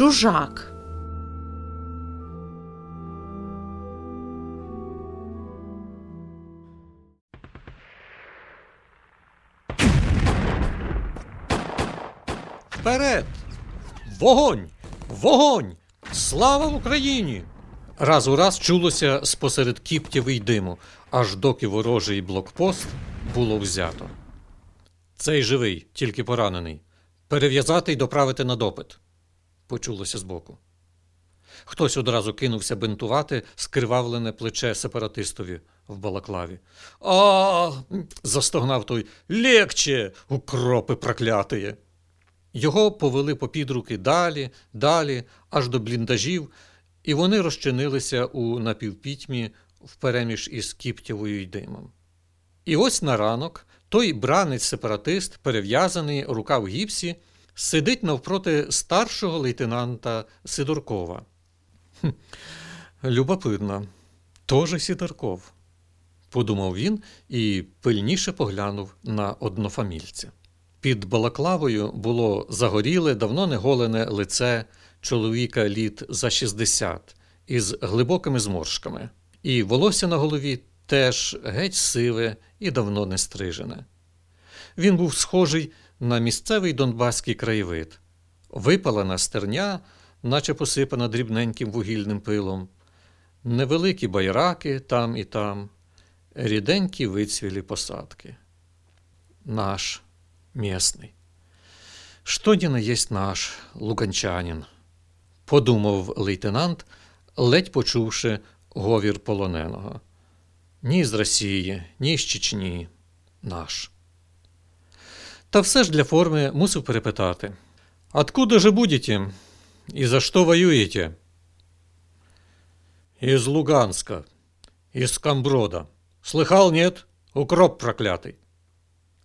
Чужак. Вперед! Вогонь! Вогонь! Слава Україні! Раз у раз чулося спосеред кіптів й диму, аж доки ворожий блокпост було взято. Цей живий, тільки поранений. Перев'язати й доправити на допит. Почулося збоку. Хтось одразу кинувся бинтувати скривавлене плече сепаратистові в балаклаві. А. застогнав той. Легче, укропи проклятиє. Його повели попід руки далі, далі, аж до бліндажів, і вони розчинилися у напівпітьмі впереміж із кіптєвою й димом. І ось на ранок той бранець-сепаратист, перев'язаний, рука в гіпсі, сидить навпроти старшого лейтенанта Сидоркова. Любопитно, тоже Сидорков, подумав він і пильніше поглянув на однофамільця. Під балаклавою було загоріле, давно не голене лице чоловіка літ за 60 із глибокими зморшками, і волосся на голові теж геть сиве і давно не стрижене. Він був схожий на місцевий донбаський краєвид, випалена стерня, наче посипана дрібненьким вугільним пилом, невеликі байраки там і там, ріденькі вицвілі посадки. Наш местный. Что ни на наш луганчанин, подумав лейтенант, ледь почувши говір полоненого. Ні з Росії, ні з Чечні, наш. Та все ж для форми мусив перепитати. Откуда же будете? И за что воюете? Из Луганска, из Камброда. Слыхал, нет? Укроп проклятый.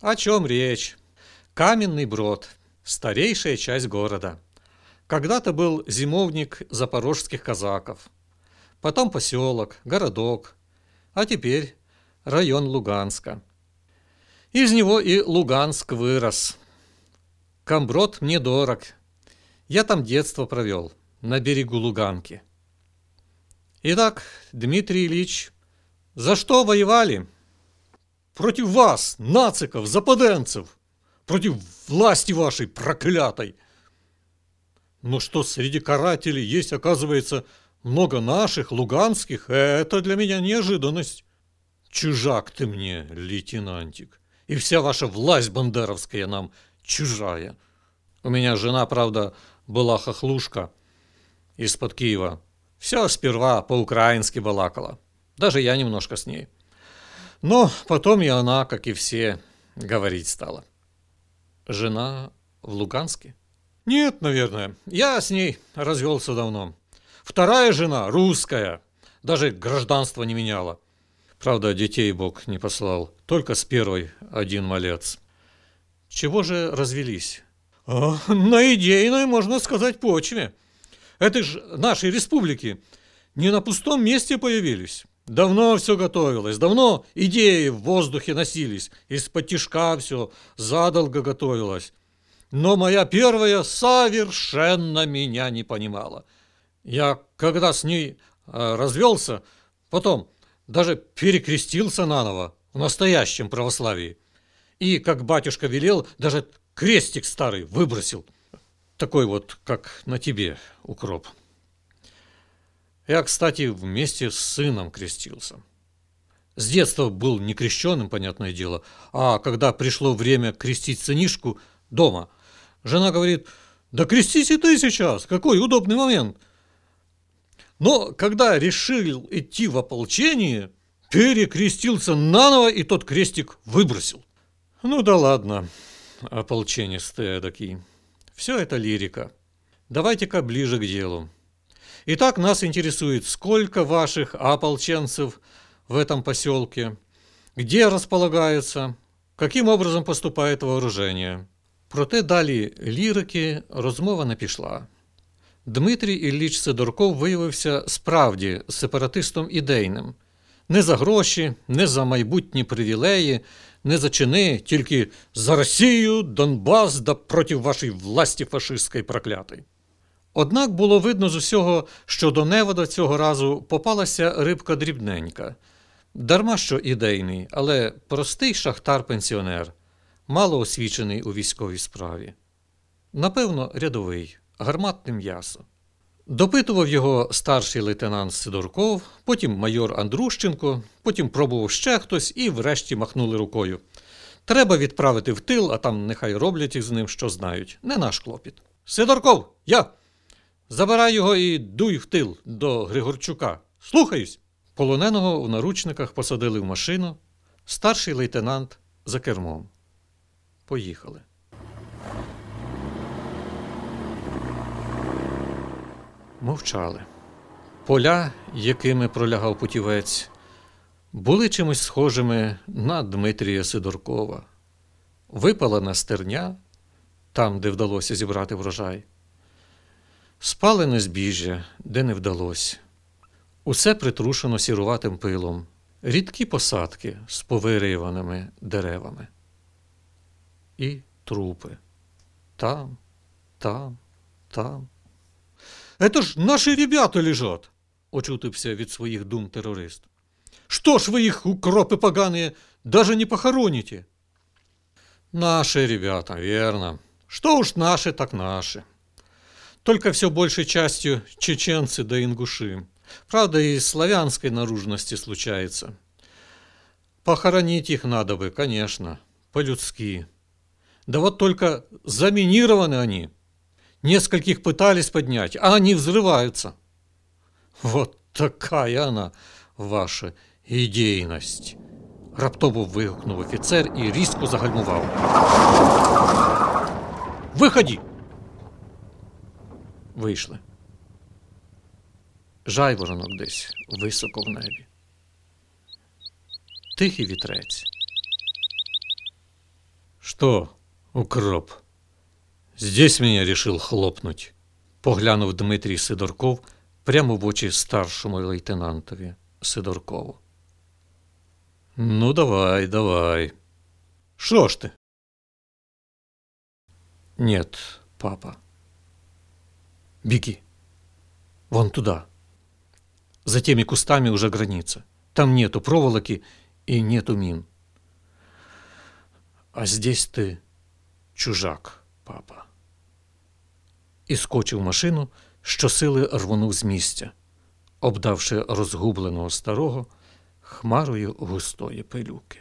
О чем речь? Каменный Брод, старейшая часть города. Когда-то был зимовник запорожских казаков, потом поселок, городок, а теперь район Луганска. Из него и Луганск вырос. Камброд мне дорог. Я там детство провел, на берегу Луганки. Итак, Дмитрий Ильич, за что воевали? Против вас, нациков, западенцев против власти вашей проклятой. Но что среди карателей есть, оказывается, много наших, луганских, это для меня неожиданность. Чужак ты мне, лейтенантик, и вся ваша власть бандеровская нам чужая. У меня жена, правда, была хохлушка из-под Киева. Все сперва по-украински балакала. Даже я немножко с ней. Но потом и она, как и все, говорить стала. Жена в Луганске? Нет, наверное. Я с ней развелся давно. Вторая жена русская. Даже гражданство не меняла. Правда, детей Бог не послал. Только с первой один малец. Чего же развелись? А, на идейной, можно сказать, почве. Это ж нашей республики не на пустом месте появились. Давно все готовилось, давно идеи в воздухе носились, из-под тишка все задолго готовилось. Но моя первая совершенно меня не понимала. Я когда с ней э, развелся, потом даже перекрестился наново в настоящем православии. И, как батюшка велел, даже крестик старый выбросил. Такой вот, как на тебе, укроп. Я, кстати, вместе с сыном крестился. С детства был не крещенным, понятное дело, а когда пришло время крестить сынишку дома, жена говорит, да крестись и ты сейчас, какой удобный момент. Но когда решил идти в ополчение, перекрестился наново и тот крестик выбросил. Ну да ладно, ополченец ты эдакий. Все это лирика. Давайте-ка ближе к делу. Итак, нас интересует, сколько ваших ополченцев в этом поселке, где располагаются, каким образом поступает вооружение. Проте далі лірики розмова не пішла. Дмитрій Ілліч Сидорков виявився справді сепаратистом ідейним. Не за гроші, не за майбутні привілеї, не за чини, тільки за Росію, Донбас да проти вашої власті фашистської проклятої. Однак було видно з усього, що до невода цього разу попалася рибка дрібненька. Дарма що ідейний, але простий шахтар-пенсіонер, мало освічений у військовій справі. Напевно, рядовий, гарматне м'ясо. Допитував його старший лейтенант Сидорков, потім майор Андрущенко, потім пробував ще хтось і врешті махнули рукою. Треба відправити в тил, а там нехай роблять із ним, що знають. Не наш клопіт. Сидорков, я! Забирай його і дуй в тил до Григорчука. Слухаюсь. Полоненого в наручниках посадили в машину, старший лейтенант за кермом. Поїхали. Мовчали. Поля, якими пролягав путівець, були чимось схожими на Дмитрія Сидоркова. Випалена стерня, там, де вдалося зібрати врожай, спалене збіжжя, де не вдалося. Усе притрушено сіруватим пилом, рідкі посадки з повириваними деревами. І трупи. Там, там, там. Это ж наши ребята лежат, очутився від своїх дум терорист. Что ж вы их, укропы поганые, даже не похороните? Наши ребята, верно. Что уж наши, так наши. Только все большей частью чеченцы да ингуши. Правда, и славянской наружности случается. Похоронить их надо бы, конечно, по-людски. Да вот только заминированы они. Нескольких пытались поднять, а они взрываются. Вот такая она, ваша ідейність. Раптово вигукнув офіцер і різко загальмував. Виході! Вийшли. Жайворонок десь високо в небі. Тихий вітрець. Что, укроп? Здесь меня решил хлопнуть, поглянув Дмитрій Сидорков прямо в очі старшому лейтенантові Сидоркову. Ну, давай, давай. Что ж ты? Нет, папа. Беги. Вон туда. За теми кустами уже граница. Там нету проволоки и нету мин. А здесь ты чужак, папа. І скочив машину, щосили рвонув з місця, обдавши розгубленого старого хмарою густої пилюки.